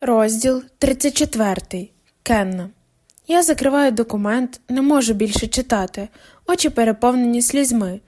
Розділ 34. Кенна. Я закриваю документ, не можу більше читати, очі переповнені слізьми.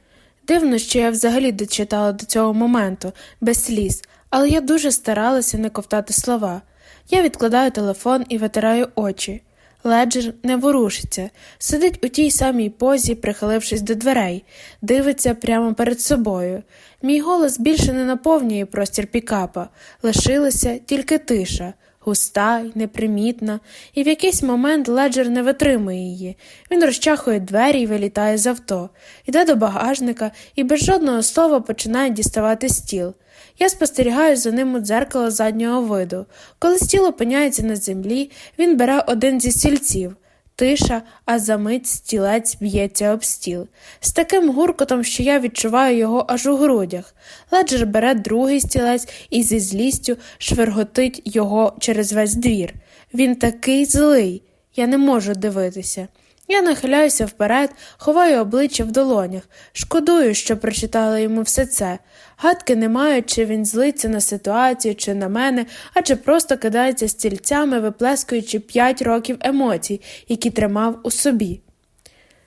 Дивно, що я взагалі дочитала до цього моменту, без сліз, але я дуже старалася не ковтати слова. Я відкладаю телефон і витираю очі. Леджер не ворушиться, сидить у тій самій позі, прихилившись до дверей, дивиться прямо перед собою. Мій голос більше не наповнює простір пікапа, лишилася тільки тиша, густа й непримітна, і в якийсь момент леджер не витримує її. Він розчахує двері і вилітає з авто, йде до багажника і без жодного слова починає діставати стіл. Я спостерігаю за ним у дзеркало заднього виду. Коли стіл опиняється на землі, він бере один зі стільців. Тиша, а за мить стілець б'ється об стіл. З таким гуркотом, що я відчуваю його аж у грудях. Леджер бере другий стілець і зі злістю шверготить його через весь двір. Він такий злий, я не можу дивитися. Я нахиляюся вперед, ховаю обличчя в долонях, шкодую, що прочитала йому все це. Гадки не маю, чи він злиться на ситуацію, чи на мене, адже просто кидається стільцями, виплескуючи п'ять років емоцій, які тримав у собі.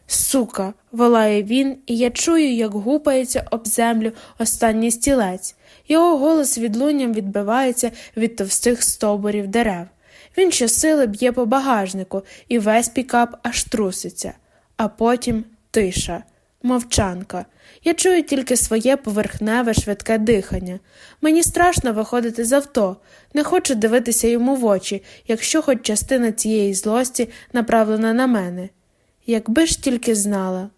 Сука, волає він, і я чую, як гупається об землю останній стілець. Його голос відлунням відбивається від товстих стовбурів дерев. Він щосили б'є по багажнику, і весь пікап аж труситься, а потім тиша, мовчанка. Я чую тільки своє поверхневе, швидке дихання. Мені страшно виходити з авто, не хочу дивитися йому в очі, якщо хоч частина цієї злості направлена на мене. Якби ж тільки знала.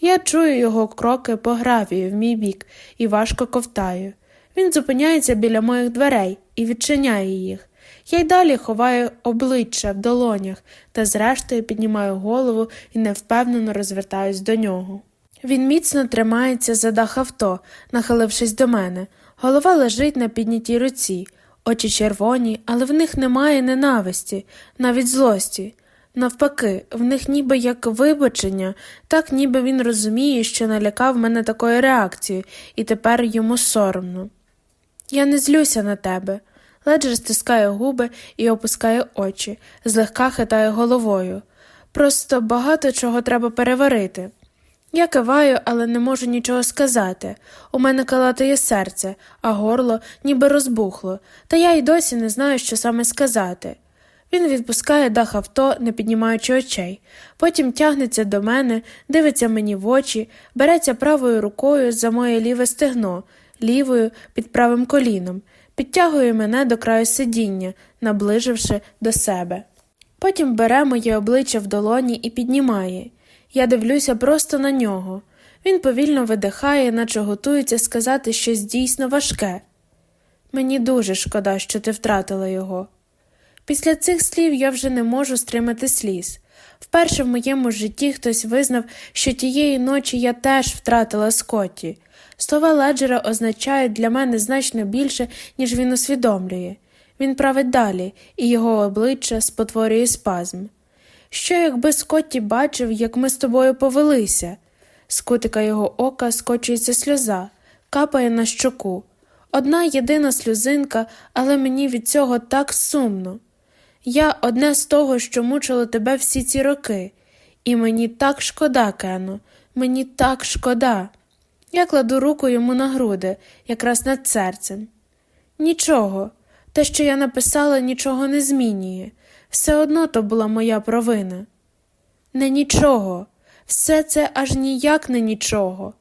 Я чую його кроки по гравію в мій бік і важко ковтаю. Він зупиняється біля моїх дверей і відчиняє їх. Я й далі ховаю обличчя в долонях та, зрештою, піднімаю голову і невпевнено розвертаюсь до нього. Він міцно тримається за дах авто, нахилившись до мене. Голова лежить на піднятій руці, очі червоні, але в них немає ненависті, навіть злості. Навпаки, в них ніби як вибачення, так ніби він розуміє, що налякав мене такою реакцією, і тепер йому соромно. Я не злюся на тебе. Леджер стискає губи і опускає очі, злегка хитає головою. Просто багато чого треба переварити. Я киваю, але не можу нічого сказати. У мене калатає серце, а горло ніби розбухло, та я й досі не знаю, що саме сказати. Він відпускає дах авто, не піднімаючи очей, потім тягнеться до мене, дивиться мені в очі, береться правою рукою за моє ліве стегно, лівою під правим коліном, підтягує мене до краю сидіння, наближивши до себе. Потім бере моє обличчя в долоні і піднімає. Я дивлюся просто на нього. Він повільно видихає, наче готується сказати щось дійсно важке. Мені дуже шкода, що ти втратила його. Після цих слів я вже не можу стримати сліз. Вперше в моєму житті хтось визнав, що тієї ночі я теж втратила Скотті. Слова Леджера означають для мене значно більше, ніж він усвідомлює. Він править далі, і його обличчя спотворює спазм. Що, якби Скотті бачив, як ми з тобою повелися? З кутика його ока скочується сльоза, капає на щоку. Одна єдина сльозинка, але мені від цього так сумно. Я одне з того, що мучило тебе всі ці роки, і мені так шкода, Кено, мені так шкода. Я кладу руку йому на груди, якраз над серцем. Нічого, те, що я написала, нічого не змінює. Все одно то була моя провина. Не нічого, все це аж ніяк не нічого.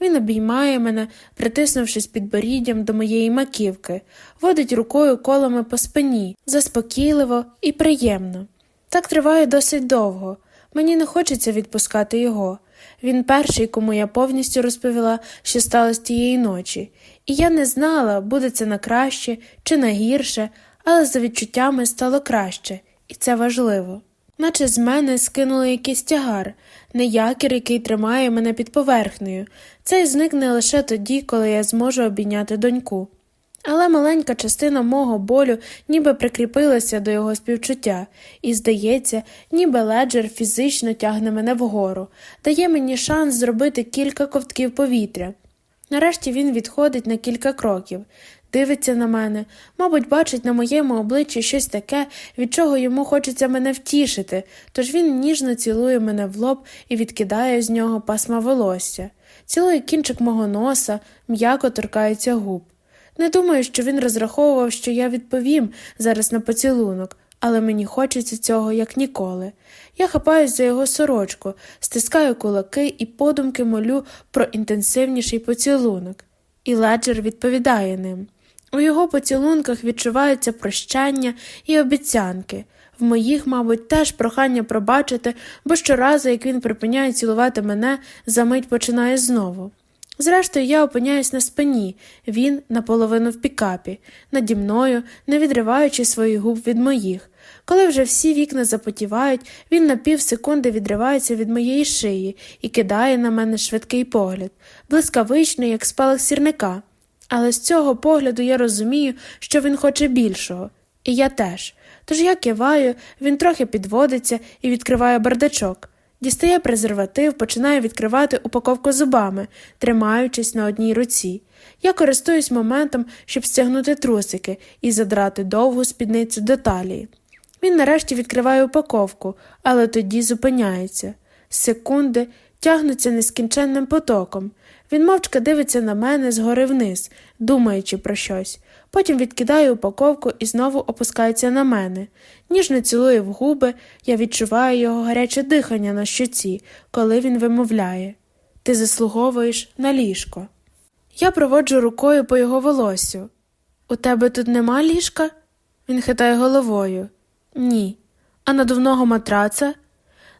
Він обіймає мене, притиснувшись підборіддям до моєї маківки, водить рукою колами по спині, заспокійливо і приємно. Так триває досить довго. Мені не хочеться відпускати його. Він перший, кому я повністю розповіла, що сталося тієї ночі, і я не знала, буде це на краще чи на гірше, але за відчуттями стало краще, і це важливо. Наче з мене скинули якийсь тягар, не якір, який тримає мене під поверхнею. Цей зникне лише тоді, коли я зможу обійняти доньку. Але маленька частина мого болю ніби прикріпилася до його співчуття, і, здається, ніби леджер фізично тягне мене вгору, дає мені шанс зробити кілька ковтків повітря. Нарешті він відходить на кілька кроків, дивиться на мене, мабуть, бачить на моєму обличчі щось таке, від чого йому хочеться мене втішити, тож він ніжно цілує мене в лоб і відкидає з нього пасма волосся, цілує кінчик мого носа, м'яко торкається губ. Не думаю, що він розраховував, що я відповім зараз на поцілунок, але мені хочеться цього як ніколи. Я хапаюсь за його сорочку, стискаю кулаки і подумки молю про інтенсивніший поцілунок. І леджер відповідає ним. У його поцілунках відчуваються прощання і обіцянки. В моїх, мабуть, теж прохання пробачити, бо щоразу, як він припиняє цілувати мене, за мить починає знову. Зрештою, я опиняюсь на спині, він наполовину в пікапі, наді мною, не відриваючи своїх губ від моїх. Коли вже всі вікна запотівають, він на півсекунди відривається від моєї шиї і кидає на мене швидкий погляд, блискавичний, як спалах сірника. Але з цього погляду я розумію, що він хоче більшого, і я теж. Тож я киваю, він трохи підводиться і відкриває бардачок. Дістає презерватив, починає відкривати упаковку зубами, тримаючись на одній руці. Я користуюсь моментом, щоб стягнути трусики і задрати довгу спідницю до талії. Він нарешті відкриває упаковку, але тоді зупиняється. Секунди тягнуться нескінченним потоком. Він мовчки дивиться на мене згори вниз, думаючи про щось. Потім відкидає упаковку і знову опускається на мене. Ніжно цілує в губи, я відчуваю його гаряче дихання на щоці, коли він вимовляє Ти заслуговуєш на ліжко. Я проводжу рукою по його волосю. У тебе тут нема ліжка? Він хитає головою. Ні. А надувного матраца?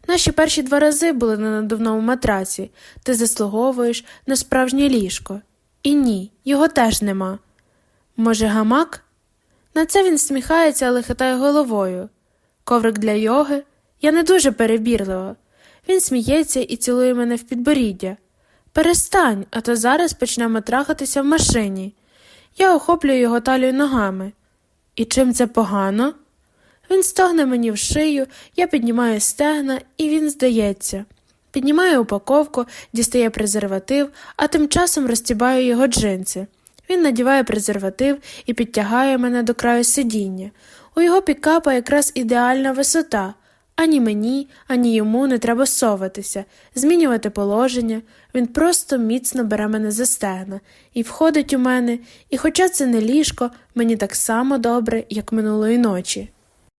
Наші перші два рази були на надувному матраці. Ти заслуговуєш на справжнє ліжко. І ні, його теж нема. Може, гамак? На це він сміхається, але хитає головою. Коврик для йоги? Я не дуже перебірливо. Він сміється і цілує мене в підборіддя. Перестань, а то зараз почнемо трахатися в машині. Я охоплюю його талію ногами. І чим це погано? Він стогне мені в шию, я піднімаю стегна, і він здається. Піднімаю упаковку, дістає презерватив, а тим часом розтібаю його джинси. Він надіває презерватив і підтягає мене до краю сидіння. У його пікапа якраз ідеальна висота. Ані мені, ані йому не треба соватися, змінювати положення. Він просто міцно бере мене за стегна і входить у мене, і, хоча це не ліжко, мені так само добре, як минулої ночі.